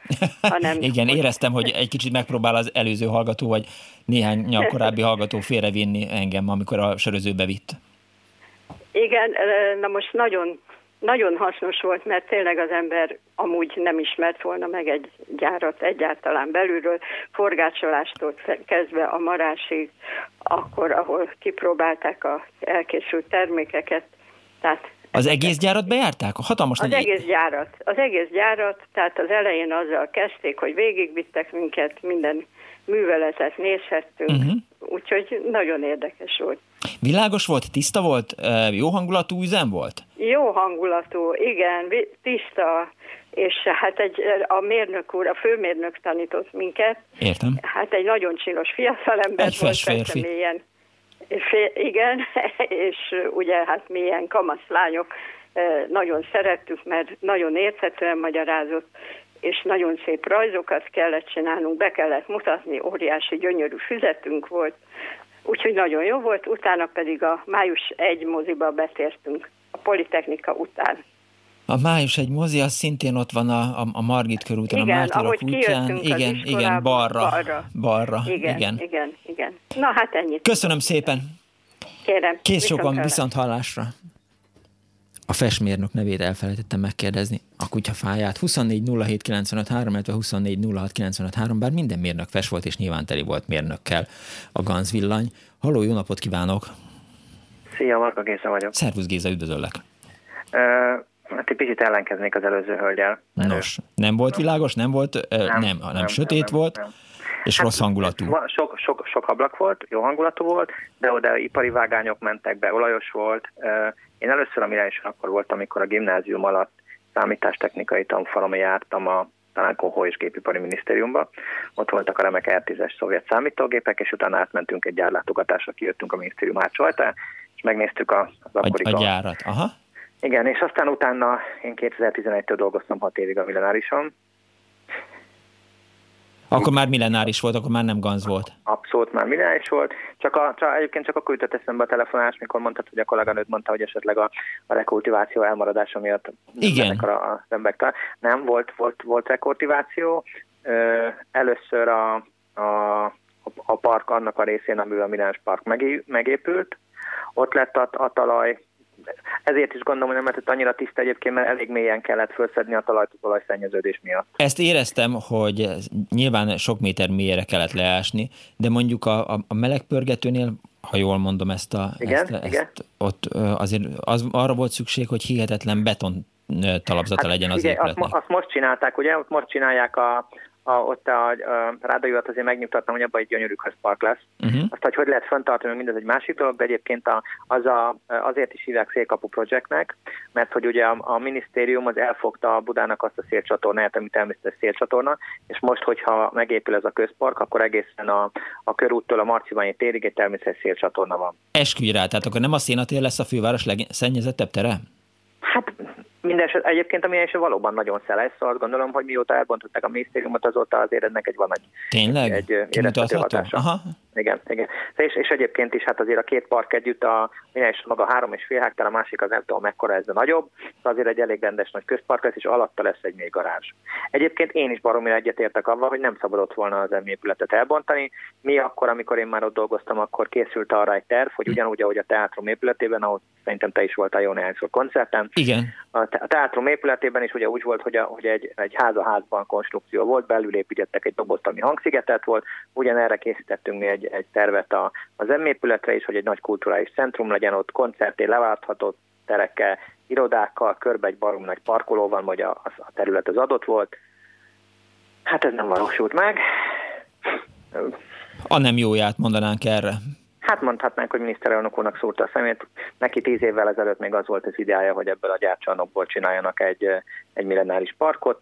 I: hanem...
A: igen, éreztem, hogy egy kicsit megpróbál az előző hallgató, vagy néhány korábbi hallgató félrevinni engem, amikor a sörözőbe vitt.
I: Igen, na most nagyon nagyon hasznos volt, mert tényleg az ember amúgy nem ismert volna meg egy gyárat egyáltalán belülről, forgácsolástól kezdve a marásig, akkor, ahol kipróbálták a elkészült termékeket. Tehát
A: az egész gyárat bejárták? Hatalmas
I: Az egész gyárat. Az egész gyárat, tehát az elején azzal kezdték, hogy végigvittek minket, minden műveletet nézhettünk, uh-huh. Úgyhogy nagyon érdekes volt.
A: Világos volt, tiszta volt, jó hangulatú üzem volt?
I: Jó hangulatú, igen, tiszta, és hát egy, a mérnök úr, a főmérnök tanított minket.
A: Értem.
I: Hát egy nagyon csinos fiatalember
A: egy
I: volt,
A: férfi.
I: Mélyen, fél, igen, és ugye hát milyen kamaszlányok nagyon szerettük, mert nagyon érthetően magyarázott, és nagyon szép rajzokat kellett csinálnunk, be kellett mutatni, óriási gyönyörű füzetünk volt, úgyhogy nagyon jó volt, utána pedig a május egy moziba betértünk, a Politechnika után.
A: A május egy mozi, az szintén ott van a, a, a Margit körúton,
I: igen,
A: a Mártirok útján.
I: Igen,
A: igen, balra.
I: Balra.
A: balra.
I: Igen, igen, igen, igen. Na hát ennyit.
A: Köszönöm szépen.
I: Kérem.
A: Kész sokan viszont hallásra. A festmérnök nevét elfelejtettem megkérdezni. A kutyafáját 24 07 95 3, 24 06 95 3, bár minden mérnök fes volt, és nyilván teli volt mérnökkel a Ganz villany. Halló, jó napot kívánok!
J: Szia, Marka Géza vagyok.
A: Szervusz Géza, üdvözöllek!
J: Uh, hát egy picit ellenkeznék az előző hölgyel.
A: Nos, nem volt világos, nem volt, nem, nem, hanem nem, sötét nem, volt, nem. És hát, rossz hangulatú.
J: Sok, sok, sok ablak volt, jó hangulatú volt, de oda ipari vágányok mentek be, olajos volt, én először a Mirányson akkor voltam, amikor a gimnázium alatt számítástechnikai tanfolyamon jártam a talán Kohó és Gépipari Minisztériumban. Ott voltak a remek R10-es szovjet számítógépek, és utána átmentünk egy gyárlátogatásra, kijöttünk a minisztérium hátsó és megnéztük az akkori...
A: A, a gyárat, aha.
J: Igen, és aztán utána én 2011-től dolgoztam 6 évig a millenárison,
A: akkor már millenáris volt, akkor már nem Ganz volt.
J: Abszolút már millenáris volt. Csak, a, csak egyébként csak akkor jutott eszembe a telefonás, mikor mondtad, hogy a kolléganőd mondta, hogy esetleg a, a rekultiváció elmaradása miatt
A: Igen.
J: a, a emberek. Nem, volt, volt, volt rekultiváció. Először a, a, a park annak a részén, amivel a Milánus Park megépült. Ott lett a, a talaj ezért is gondolom, hogy nem lehetett annyira tiszta egyébként, mert elég mélyen kellett felszedni a talajt az olajszennyeződés miatt.
A: Ezt éreztem, hogy nyilván sok méter mélyre kellett leásni, de mondjuk a, a, a melegpörgetőnél, ha jól mondom ezt a...
J: Igen,
A: ezt,
J: igen.
A: Ezt, ott azért az, arra volt szükség, hogy hihetetlen beton talapzata hát, legyen az
J: igen, épületnek. Azt, azt most csinálták, ugye? Ott most csinálják a, a, ott a, a rádiót azért megnyugtattam, hogy abban egy gyönyörű közpark lesz. Uh-huh. Azt, hogy hogy lehet fenntartani, mindez egy másik dolog, de egyébként a, az a, azért is hívják szélkapu projektnek, mert hogy ugye a, a minisztérium az elfogta a Budának azt a szélcsatornát, ami természetesen szélcsatorna, és most, hogyha megépül ez a közpark, akkor egészen a, a körúttól a Marciványi térig egy természetes szélcsatorna van.
A: Esküdj rá, tehát akkor nem a szénatér lesz a főváros legszennyezettebb tere?
J: Hát Mindeneset egyébként a is valóban nagyon szeles, szóval azt gondolom, hogy mióta elbontották a minisztériumot, azóta azért ennek egy van egy,
A: Tényleg?
J: egy.
A: Aha.
J: Igen, igen. És, és egyébként is hát azért a két park együtt, a is maga három és fél hektár, a másik az nem tudom mekkora, ez a nagyobb, szóval azért egy elég rendes nagy közpark lesz, és alatta lesz egy még garázs. Egyébként én is baromira egyetértek avval, hogy nem szabadott volna az épületet elbontani. Mi akkor, amikor én már ott dolgoztam, akkor készült arra egy terv, hogy ugyanúgy, ahogy a teátrum épületében, ahol szerintem te is voltál jó néhányszor koncerten.
A: Igen.
J: A a teátrum épületében is ugye úgy volt, hogy, a, hogy egy, egy ház a házban konstrukció volt, belül építettek egy dobozt, ami hangszigetet volt, ugyanerre készítettünk mi egy, egy tervet a, az épületre is, hogy egy nagy kulturális centrum legyen ott, koncerté leváltható terekkel, irodákkal, körbe egy barom nagy parkoló van, hogy a, a terület az adott volt. Hát ez nem valósult meg.
A: A nem jóját mondanánk erre.
J: Hát mondhatnánk, hogy miniszterelnök úrnak szúrta a szemét. Neki tíz évvel ezelőtt még az volt az ideája, hogy ebből a gyárcsarnokból csináljanak egy, egy millenáris parkot.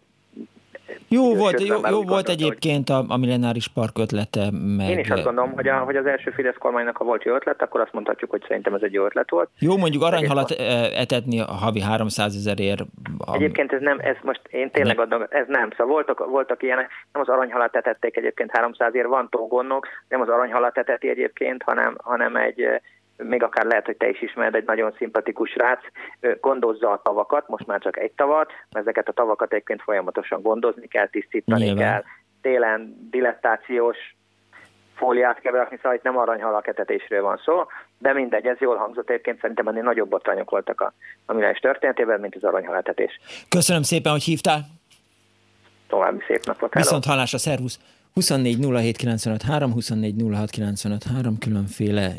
A: Jó volt, jó, jó volt egyébként a, a millenáris park ötlete. Meg...
J: Én is azt gondolom, hogy, a, hogy az első Fidesz kormánynak, ha volt jó ötlet, akkor azt mondhatjuk, hogy szerintem ez egy jó ötlet volt.
A: Jó, mondjuk aranyhalat e, etetni a havi 300 ezerért.
J: A... Egyébként ez nem, ez most én tényleg ne. adom, ez nem. Szóval voltak, voltak ilyenek, nem az aranyhalat etették egyébként 300 ért, van tógonnok, nem az aranyhalat eteti egyébként, hanem, hanem egy még akár lehet, hogy te is ismered, egy nagyon szimpatikus rác, gondozza a tavakat, most már csak egy tavat, mert ezeket a tavakat egyébként folyamatosan gondozni kell, tisztítani Nyilván. kell. Télen dilettációs fóliát kell berakni, szóval itt nem aranyhalak etetésről van szó, de mindegy, ez jól hangzott egyébként, szerintem ennél nagyobb botrányok voltak a, a Milás történetében, mint az aranyhalatetés.
A: Köszönöm szépen, hogy hívtál!
J: További szép napot!
A: Viszont hallásra, szervusz! 24 24 különféle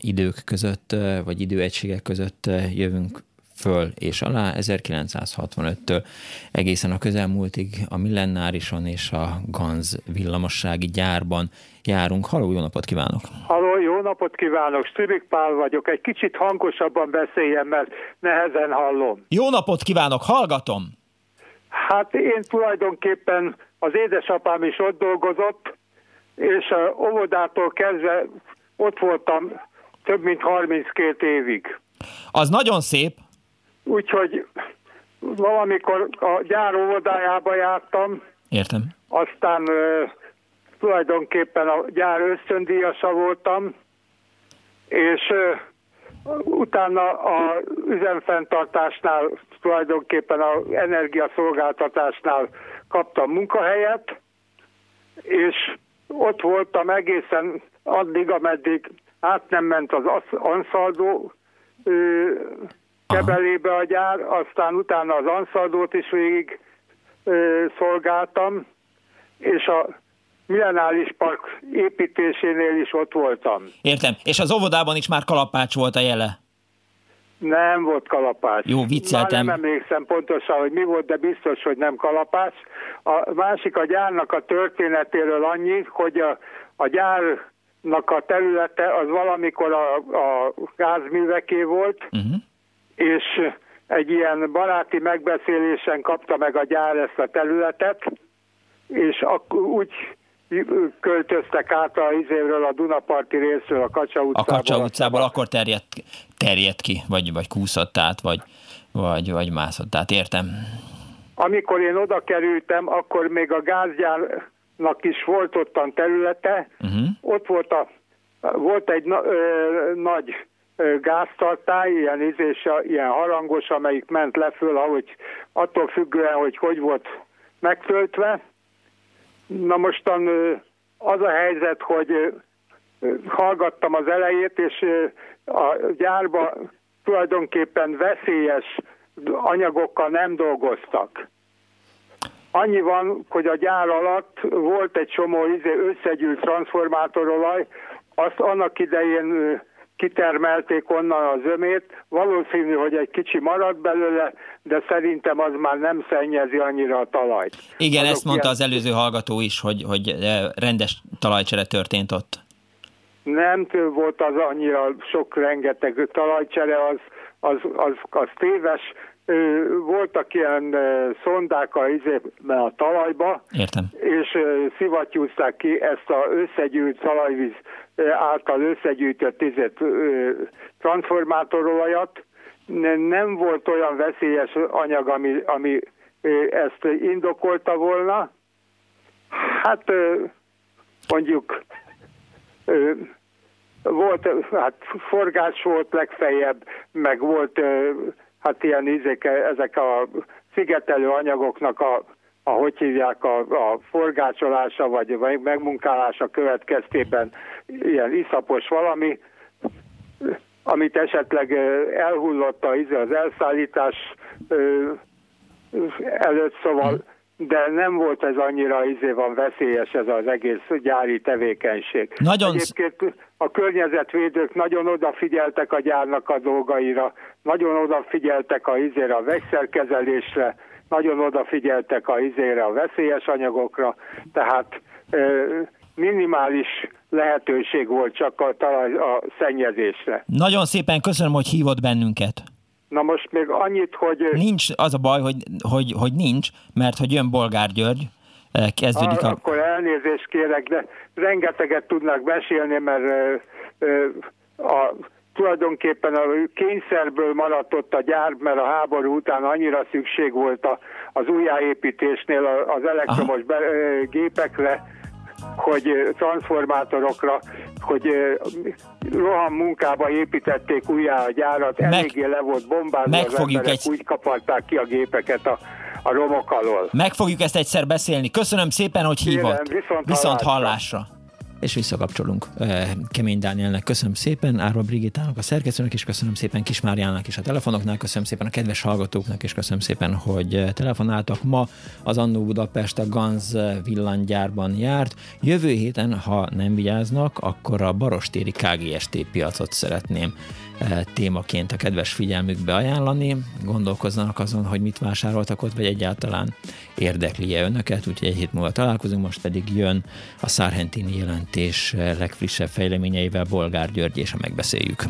A: idők között, vagy időegységek között jövünk föl és alá. 1965-től egészen a közelmúltig a Millenárison és a Ganz villamossági gyárban járunk. Haló, jó napot kívánok!
K: Haló, jó napot kívánok! Stübik Pál vagyok. Egy kicsit hangosabban beszéljen, mert nehezen hallom.
A: Jó napot kívánok, hallgatom!
K: Hát én tulajdonképpen az édesapám is ott dolgozott, és óvodától kezdve ott voltam több mint 32 évig.
A: Az nagyon szép.
K: Úgyhogy valamikor a gyár óvodájába jártam.
A: Értem.
K: Aztán uh, tulajdonképpen a gyár ösztöndíjasa voltam, és uh, utána a üzemfenntartásnál, tulajdonképpen a energiaszolgáltatásnál kaptam munkahelyet, és ott voltam egészen addig, ameddig át nem ment az Anszaldó kebelébe a gyár, aztán utána az Anszaldót is végig ö, szolgáltam, és a Millenáris Park építésénél is ott voltam.
A: Értem. És az óvodában is már kalapács volt a jele?
K: Nem volt kalapács.
A: Jó, vicceltem.
K: Már nem emlékszem pontosan, hogy mi volt, de biztos, hogy nem kalapács. A másik a gyárnak a történetéről annyi, hogy a, a gyárnak a területe az valamikor a, a gázműveké volt, uh-huh. és egy ilyen baráti megbeszélésen kapta meg a gyár ezt a területet, és akkor úgy költöztek át a izéről a Dunaparti részről a Kacsa utcából.
A: A Kacsa utcából akkor terjedt, terjedt ki, vagy, vagy kúszott át, vagy, vagy, vagy mászott át, értem.
K: Amikor én oda kerültem, akkor még a gázgyárnak is volt ottan területe, uh-huh. ott volt, a, volt egy na, ö, nagy gáztartály, ilyen izés, ilyen harangos, amelyik ment leföl, ahogy attól függően, hogy hogy volt megtöltve, Na mostan az a helyzet, hogy hallgattam az elejét, és a gyárba tulajdonképpen veszélyes anyagokkal nem dolgoztak. Annyi van, hogy a gyár alatt volt egy csomó izé összegyűlt transformátorolaj, azt annak idején kitermelték onnan az ömét. Valószínű, hogy egy kicsi marad belőle, de szerintem az már nem szennyezi annyira a talajt.
A: Igen, Azok ezt mondta ilyen... az előző hallgató is, hogy, hogy eh, rendes talajcsere történt ott.
K: Nem volt az annyira sok rengeteg talajcsere, az, az, az, az téves. Voltak ilyen szondák a, izében a talajba,
A: Értem.
K: és szivattyúzták ki ezt az összegyűjt talajvíz által összegyűjtött tizet transformátorolajat. Nem volt olyan veszélyes anyag, ami, ami ezt indokolta volna. Hát mondjuk volt, hát forgás volt legfeljebb, meg volt hát ilyen ízéke, ezek a szigetelő anyagoknak a, a hogy hívják, a, a forgácsolása vagy megmunkálása következtében ilyen iszapos valami, amit esetleg elhullott az elszállítás előtt, szóval de nem volt ez annyira izé van veszélyes ez az egész gyári tevékenység.
A: Nagyon...
K: Egyébként a környezetvédők nagyon odafigyeltek a gyárnak a dolgaira, nagyon odafigyeltek a izére a vegyszerkezelésre, nagyon odafigyeltek a izére a veszélyes anyagokra, tehát minimális lehetőség volt csak a, a szennyezésre.
A: Nagyon szépen köszönöm, hogy hívott bennünket.
K: Na most még annyit, hogy...
A: Nincs, az a baj, hogy, hogy, hogy nincs, mert hogy jön Bolgár György, kezdődik a...
K: Akkor elnézést kérek, de rengeteget tudnak beszélni, mert a, tulajdonképpen a kényszerből maradt ott a gyár, mert a háború után annyira szükség volt a, az újjáépítésnél az elektromos be, gépekre, hogy transformátorokra, hogy rohan munkába építették újjá a gyárat, Meg, eléggé le volt bombázva az emberek, egy... úgy kaparták ki a gépeket a, a romok alól.
A: Meg fogjuk ezt egyszer beszélni. Köszönöm szépen, hogy hívott.
K: Kérem, viszont,
A: viszont hallásra. hallásra és visszakapcsolunk Kemény Dánielnek. Köszönöm szépen, Árva Brigitának, a szerkesztőnek, és köszönöm szépen Kismáriának és a telefonoknál, köszönöm szépen a kedves hallgatóknak, és köszönöm szépen, hogy telefonáltak. Ma az Annó Budapest a Ganz villanygyárban járt. Jövő héten, ha nem vigyáznak, akkor a Barostéri KGST piacot szeretném témaként a kedves figyelmükbe ajánlani. Gondolkozzanak azon, hogy mit vásároltak ott, vagy egyáltalán érdekli-e önöket, úgyhogy egy hét múlva találkozunk, most pedig jön a Szárhentini jelentés legfrissebb fejleményeivel Bolgár György, és a megbeszéljük.